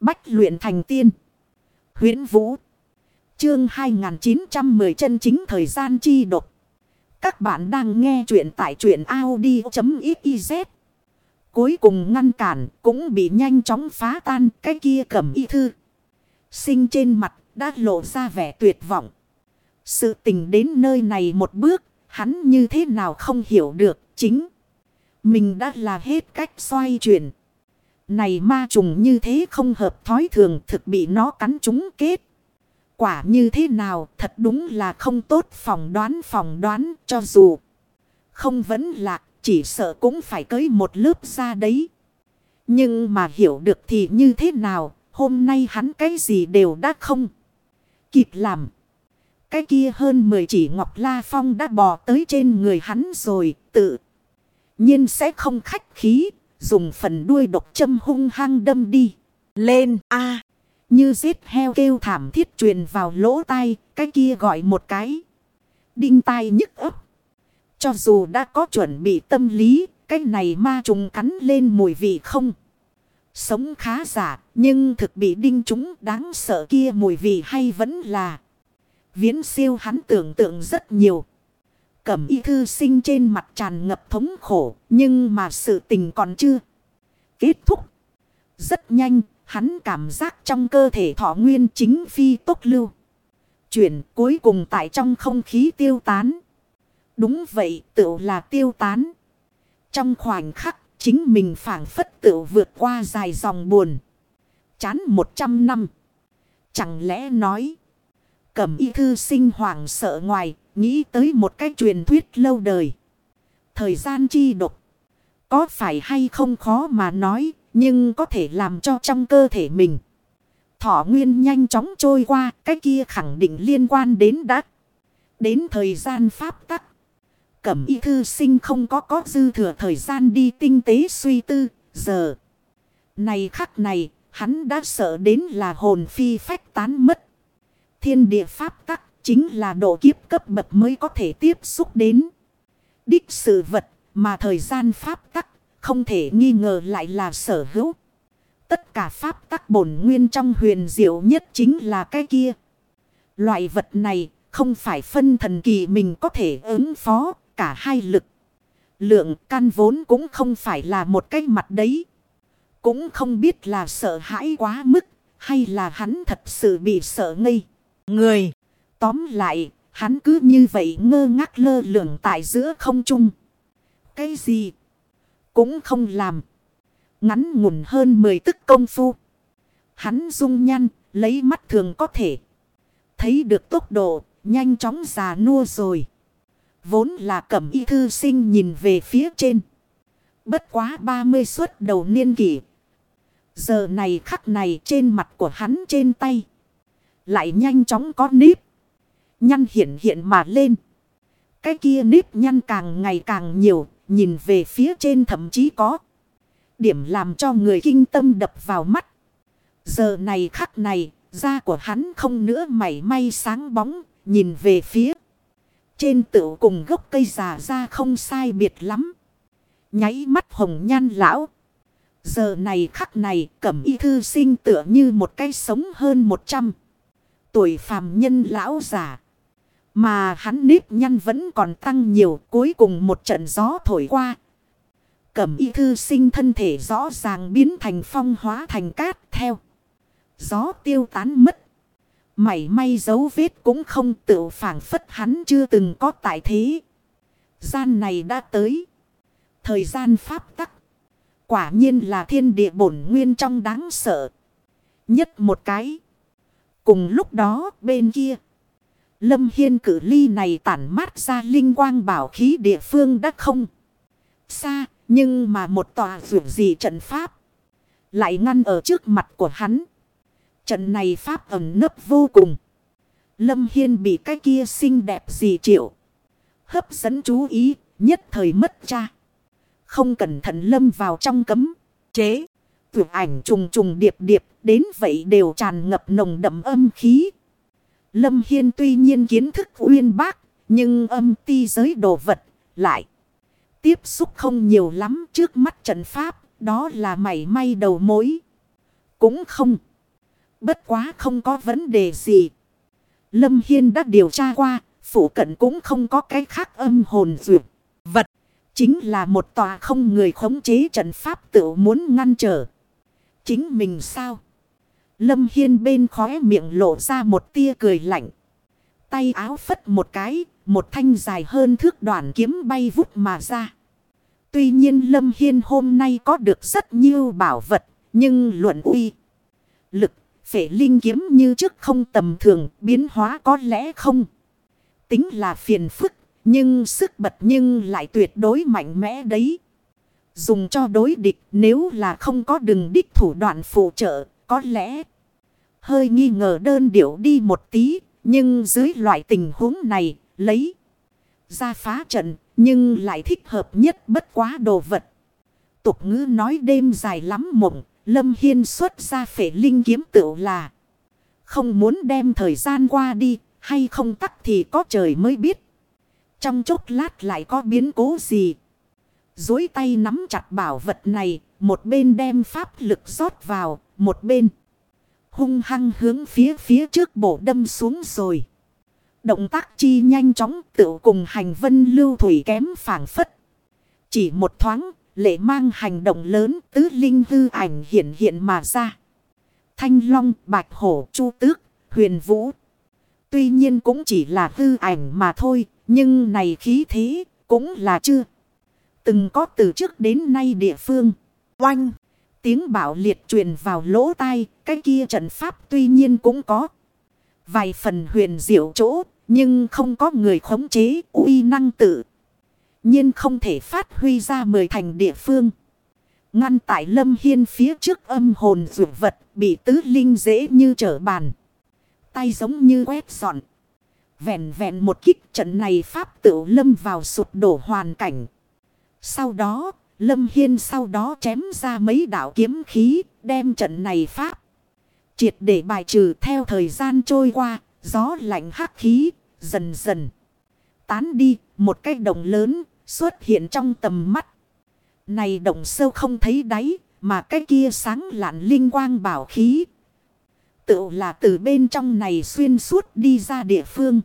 Bách luyện thành tiên. huyễn Vũ. Chương 2910 chân chính thời gian chi độc. Các bạn đang nghe truyện tại truyện Audi.xyz. Cuối cùng ngăn cản cũng bị nhanh chóng phá tan cái kia cầm y thư. Sinh trên mặt đã lộ ra vẻ tuyệt vọng. Sự tình đến nơi này một bước, hắn như thế nào không hiểu được chính. Mình đã là hết cách xoay chuyển. Này ma trùng như thế không hợp thói thường thực bị nó cắn trúng kết. Quả như thế nào, thật đúng là không tốt phòng đoán phòng đoán cho dù. Không vẫn lạc chỉ sợ cũng phải cưới một lớp ra đấy. Nhưng mà hiểu được thì như thế nào, hôm nay hắn cái gì đều đã không kịp làm. Cái kia hơn 10 chỉ Ngọc La Phong đã bò tới trên người hắn rồi, tự nhiên sẽ không khách khí Dùng phần đuôi độc châm hung hăng đâm đi. Lên a Như giết heo kêu thảm thiết truyền vào lỗ tai. Cái kia gọi một cái. Đinh tai nhức ấp. Cho dù đã có chuẩn bị tâm lý. Cái này ma trùng cắn lên mùi vị không. Sống khá giả. Nhưng thực bị đinh chúng đáng sợ kia mùi vị hay vẫn là. Viễn siêu hắn tưởng tượng rất nhiều. Cẩm y thư sinh trên mặt tràn ngập thống khổ. Nhưng mà sự tình còn chưa kết thúc. Rất nhanh, hắn cảm giác trong cơ thể thọ nguyên chính phi tốc lưu. Chuyển cuối cùng tại trong không khí tiêu tán. Đúng vậy, tự là tiêu tán. Trong khoảnh khắc, chính mình phản phất tự vượt qua dài dòng buồn. Chán một trăm năm. Chẳng lẽ nói. Cẩm y thư sinh hoàng sợ ngoài, nghĩ tới một cái truyền thuyết lâu đời. Thời gian chi độc. Có phải hay không khó mà nói, nhưng có thể làm cho trong cơ thể mình. Thỏ nguyên nhanh chóng trôi qua, cái kia khẳng định liên quan đến đã. Đến thời gian pháp tắc. Cẩm y thư sinh không có có dư thừa thời gian đi tinh tế suy tư, giờ. Này khắc này, hắn đã sợ đến là hồn phi phách tán mất. Thiên địa pháp tắc chính là độ kiếp cấp bậc mới có thể tiếp xúc đến. Đích sự vật mà thời gian pháp tắc không thể nghi ngờ lại là sở hữu. Tất cả pháp tắc bổn nguyên trong huyền diệu nhất chính là cái kia. Loại vật này không phải phân thần kỳ mình có thể ứng phó cả hai lực. Lượng căn vốn cũng không phải là một cái mặt đấy. Cũng không biết là sợ hãi quá mức hay là hắn thật sự bị sợ ngây. Người, tóm lại, hắn cứ như vậy ngơ ngác lơ lửng tại giữa không trung. Cái gì? Cũng không làm. Ngắn ngủn hơn 10 tức công phu. Hắn dung nhăn, lấy mắt thường có thể. Thấy được tốc độ, nhanh chóng già nua rồi. Vốn là cẩm y thư sinh nhìn về phía trên. Bất quá 30 suốt đầu niên kỷ. Giờ này khắc này trên mặt của hắn trên tay. Lại nhanh chóng có nếp. Nhăn hiện hiện mà lên. Cái kia nếp nhăn càng ngày càng nhiều. Nhìn về phía trên thậm chí có. Điểm làm cho người kinh tâm đập vào mắt. Giờ này khắc này. Da của hắn không nữa mảy may sáng bóng. Nhìn về phía. Trên tựu cùng gốc cây già ra không sai biệt lắm. Nháy mắt hồng nhan lão. Giờ này khắc này, cẩm y thư sinh tựa như một cây sống hơn một trăm Tuổi phàm nhân lão già. Mà hắn nếp nhăn vẫn còn tăng nhiều, cuối cùng một trận gió thổi qua. Cẩm y thư sinh thân thể rõ ràng biến thành phong hóa thành cát theo. Gió tiêu tán mất. Mảy may dấu vết cũng không tự phản phất hắn chưa từng có tại thế. Gian này đã tới. Thời gian pháp tắc. Quả nhiên là thiên địa bổn nguyên trong đáng sợ. Nhất một cái. Cùng lúc đó, bên kia. Lâm Hiên cử ly này tản mát ra linh quang bảo khí địa phương đã không. Xa, nhưng mà một tòa rượu gì trận pháp. Lại ngăn ở trước mặt của hắn. Trận này pháp ẩn nấp vô cùng. Lâm Hiên bị cái kia xinh đẹp gì triệu. Hấp dẫn chú ý, nhất thời mất cha. Không cẩn thận lâm vào trong cấm, chế. Vượt ảnh trùng trùng điệp điệp, đến vậy đều tràn ngập nồng đậm âm khí. Lâm Hiên tuy nhiên kiến thức uyên bác, nhưng âm ti giới đồ vật lại. Tiếp xúc không nhiều lắm trước mắt trận pháp, đó là mảy may đầu mối. Cũng không. Bất quá không có vấn đề gì. Lâm Hiên đã điều tra qua, phủ cận cũng không có cái khác âm hồn dược. Vật, chính là một tòa không người khống chế trận pháp tự muốn ngăn trở. Chính mình sao? Lâm Hiên bên khóe miệng lộ ra một tia cười lạnh. Tay áo phất một cái, một thanh dài hơn thước đoạn kiếm bay vút mà ra. Tuy nhiên Lâm Hiên hôm nay có được rất nhiều bảo vật, nhưng luận uy. Lực, phể linh kiếm như trước không tầm thường, biến hóa có lẽ không. Tính là phiền phức, nhưng sức bật nhưng lại tuyệt đối mạnh mẽ đấy. Dùng cho đối địch nếu là không có đường đích thủ đoạn phụ trợ, có lẽ hơi nghi ngờ đơn điệu đi một tí, nhưng dưới loại tình huống này, lấy ra phá trận, nhưng lại thích hợp nhất bất quá đồ vật. Tục ngữ nói đêm dài lắm mộng, Lâm Hiên xuất ra phể linh kiếm tựu là không muốn đem thời gian qua đi, hay không tắc thì có trời mới biết. Trong chốc lát lại có biến cố gì. Dối tay nắm chặt bảo vật này, một bên đem pháp lực rót vào, một bên hung hăng hướng phía phía trước bổ đâm xuống rồi. Động tác chi nhanh chóng tự cùng hành vân lưu thủy kém phản phất. Chỉ một thoáng, lệ mang hành động lớn tứ linh hư ảnh hiện hiện mà ra. Thanh long, bạch hổ, chu tước, huyền vũ. Tuy nhiên cũng chỉ là hư ảnh mà thôi, nhưng này khí thế cũng là chưa. Từng có từ trước đến nay địa phương. Oanh! Tiếng bảo liệt truyền vào lỗ tai, cái kia trận pháp tuy nhiên cũng có. Vài phần huyền diệu chỗ, nhưng không có người khống chế uy năng tự. nhiên không thể phát huy ra mười thành địa phương. Ngăn tại lâm hiên phía trước âm hồn dụ vật bị tứ linh dễ như trở bàn. Tay giống như quét dọn. Vẹn vẹn một kích trận này pháp tự lâm vào sụp đổ hoàn cảnh. Sau đó Lâm Hiên sau đó chém ra mấy đạo kiếm khí, đem trận này pháp. Triệt để bài trừ theo thời gian trôi qua, gió lạnh hắc khí, dần dần. Tán đi, một cái động lớn, xuất hiện trong tầm mắt. Này động sâu không thấy đáy, mà cái kia sáng lạn linh quang bảo khí. Tự là từ bên trong này xuyên suốt đi ra địa phương.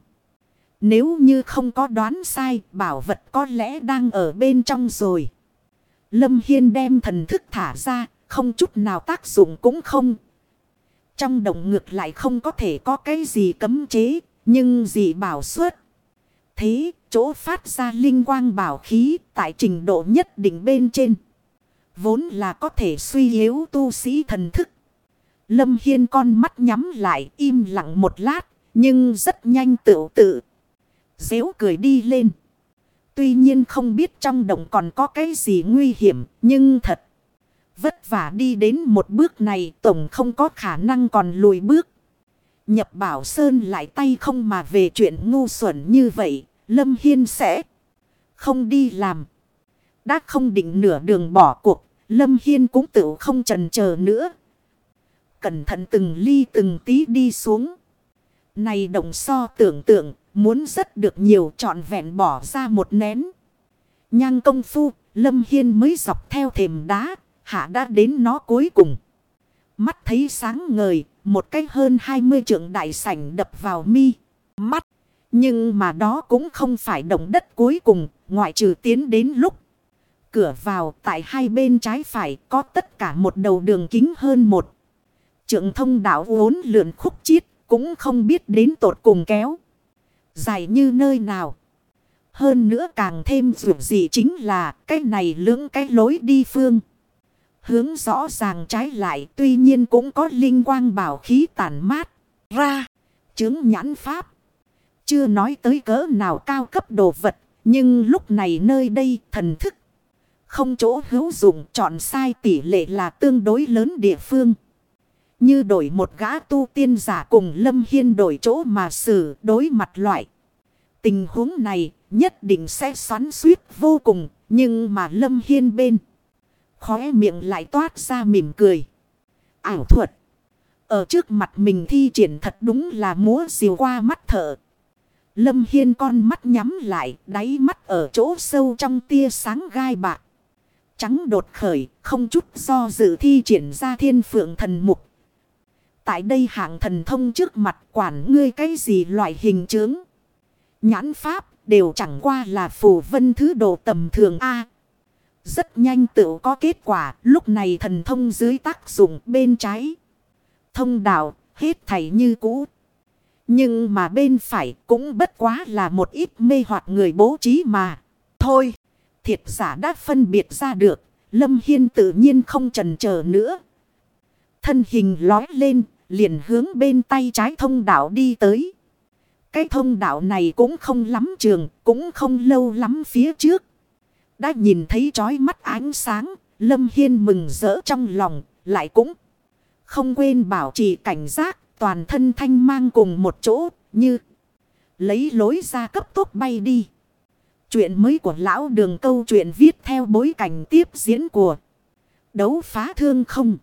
Nếu như không có đoán sai, bảo vật có lẽ đang ở bên trong rồi. Lâm Hiên đem thần thức thả ra, không chút nào tác dụng cũng không. Trong động ngược lại không có thể có cái gì cấm chế, nhưng gì bảo suất. Thế, chỗ phát ra linh quang bảo khí tại trình độ nhất định bên trên. Vốn là có thể suy yếu tu sĩ thần thức. Lâm Hiên con mắt nhắm lại im lặng một lát, nhưng rất nhanh tự tự. Dễu cười đi lên. Tuy nhiên không biết trong động còn có cái gì nguy hiểm, nhưng thật. Vất vả đi đến một bước này tổng không có khả năng còn lùi bước. Nhập bảo Sơn lại tay không mà về chuyện ngu xuẩn như vậy, Lâm Hiên sẽ không đi làm. Đã không định nửa đường bỏ cuộc, Lâm Hiên cũng tự không trần chờ nữa. Cẩn thận từng ly từng tí đi xuống. Này đồng so tưởng tượng, Muốn rất được nhiều trọn vẹn bỏ ra một nén. Nhang công phu, Lâm Hiên mới dọc theo thềm đá, hạ đã đến nó cuối cùng. Mắt thấy sáng ngời, một cái hơn 20 trượng đại sảnh đập vào mi, mắt. Nhưng mà đó cũng không phải động đất cuối cùng, ngoại trừ tiến đến lúc. Cửa vào tại hai bên trái phải có tất cả một đầu đường kính hơn một. Trượng thông đảo uốn lượn khúc chiết, cũng không biết đến tột cùng kéo dài như nơi nào. Hơn nữa càng thêm dù gì chính là cái này lưỡng cái lối đi phương. Hướng rõ ràng trái lại tuy nhiên cũng có linh quang bảo khí tản mát ra. Chứng nhãn pháp. Chưa nói tới cỡ nào cao cấp đồ vật. Nhưng lúc này nơi đây thần thức. Không chỗ hữu dụng chọn sai tỷ lệ là tương đối lớn địa phương. Như đổi một gã tu tiên giả cùng Lâm Hiên đổi chỗ mà xử đối mặt loại. Tình huống này nhất định sẽ xoắn suýt vô cùng. Nhưng mà Lâm Hiên bên. Khóe miệng lại toát ra mỉm cười. Ảo thuật. Ở trước mặt mình thi triển thật đúng là múa diều qua mắt thở. Lâm Hiên con mắt nhắm lại, đáy mắt ở chỗ sâu trong tia sáng gai bạc. Trắng đột khởi, không chút do dự thi triển ra thiên phượng thần mục. Tại đây hạng thần thông trước mặt quản ngươi cái gì loại hình chướng Nhãn pháp đều chẳng qua là phù vân thứ độ tầm thường A. rất nhanh tự có kết quả lúc này thần thông dưới tác dụng bên trái. Thông đạo hết thảy như cũ. Nhưng mà bên phải cũng bất quá là một ít mê hoặc người bố trí mà. Thôi, thiệt giả đã phân biệt ra được. Lâm Hiên tự nhiên không trần chờ nữa. Thân hình lói lên, liền hướng bên tay trái thông đạo đi tới. Cái thông đạo này cũng không lắm trường, cũng không lâu lắm phía trước. Đã nhìn thấy trói mắt ánh sáng, Lâm Hiên mừng rỡ trong lòng, lại cũng không quên bảo trì cảnh giác, toàn thân thanh mang cùng một chỗ, như lấy lối ra cấp tốc bay đi. Chuyện mới của lão đường câu chuyện viết theo bối cảnh tiếp diễn của đấu phá thương không.